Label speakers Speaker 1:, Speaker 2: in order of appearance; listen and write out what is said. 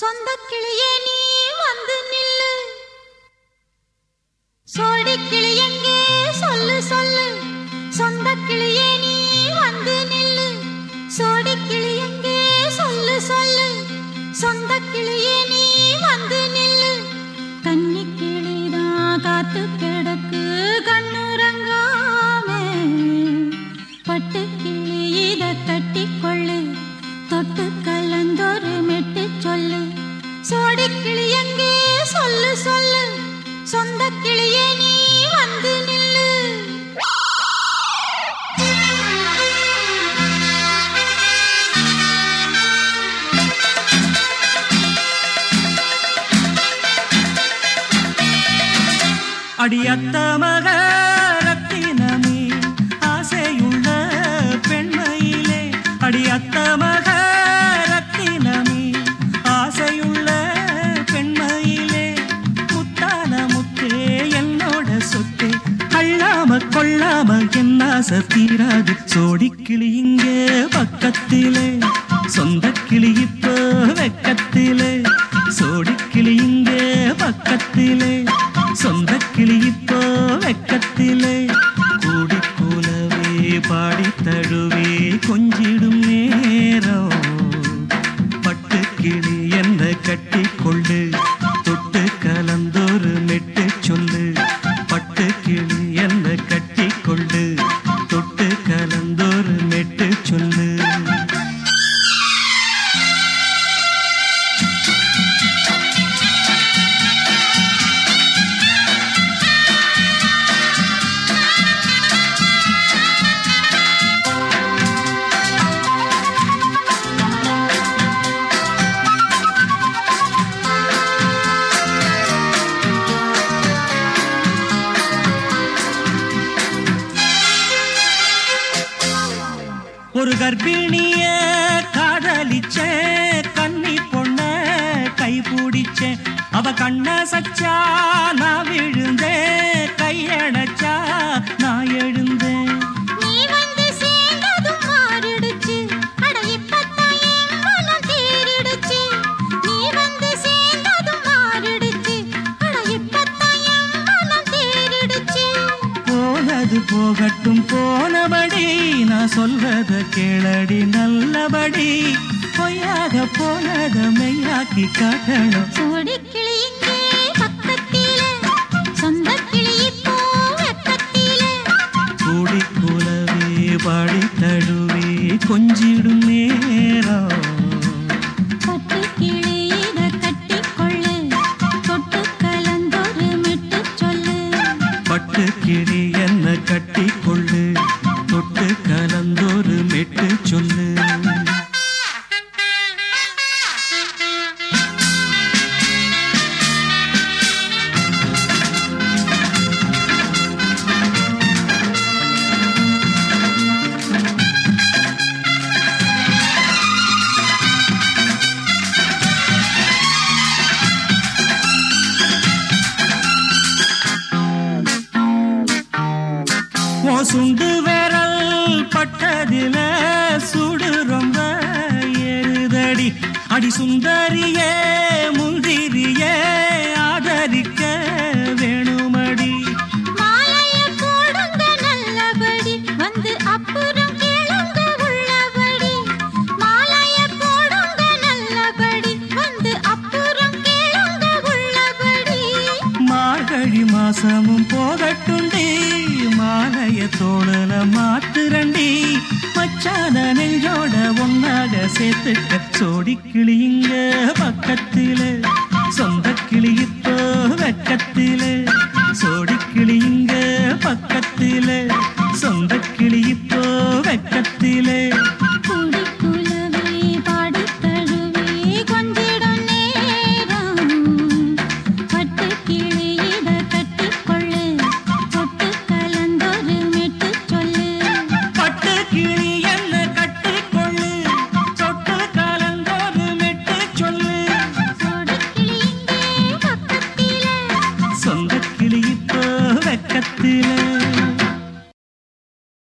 Speaker 1: சொந்த கிளியே நீ வந்து நில்லு. சோடி கிளி எங்கே சொல்லு சொல்லு. சொந்த கிளியே நீ வந்து நில்லு. சோடி கிளி எங்கே சொல்லு சொல்லு. சொந்த கிளியே நீ சோடி கிளி சொல்லு சொல்லு. சொந்த கிளியே நீ வந்து நில்லு.
Speaker 2: அடியத்த மக ஆசை தீராது சோடிக்கிளி இங்கே பக்கத்திலே. சொந்த கிளி இப்போ வெக்கத்திலே. சோடிக்கிளி இங்கே பக்கத்திலே. சொந்த கிளி இப்போ வெக்கத்திலே. கூடி கூலவே பாடி தழுவே கொஞ்சி ஒரு கர்ப்பிணிய காதலிச்ச கன்னி பொண்ண கை பிடிச்சேன் அவ கண்ண சச்சா நான் விழுந்தேன் போகட்டும் போனபடி. நான் சொல்றத கேளடி நல்லபடி. பொய்யாக போனத மெய்யாக்கி காட்டணும்.
Speaker 1: கலந்தொரு சொல்லு.
Speaker 2: அதுல சுடு ரொம்ப ஏறுதடி. அடி சுந்தரியே முந்திரியே ஆதரிக்க. பழைய தோழல மாத்துரண்டி மச்சான நெஞ்சோட ஒன்னாக சேர்த்துக்க சோடி கிளியுங்க பக்கத்தில. சொந்த கிளி இப்போ வெக்கத்தில. சோடி கிளியுங்க பக்கத்தில. சொந்த கிளி இப்போ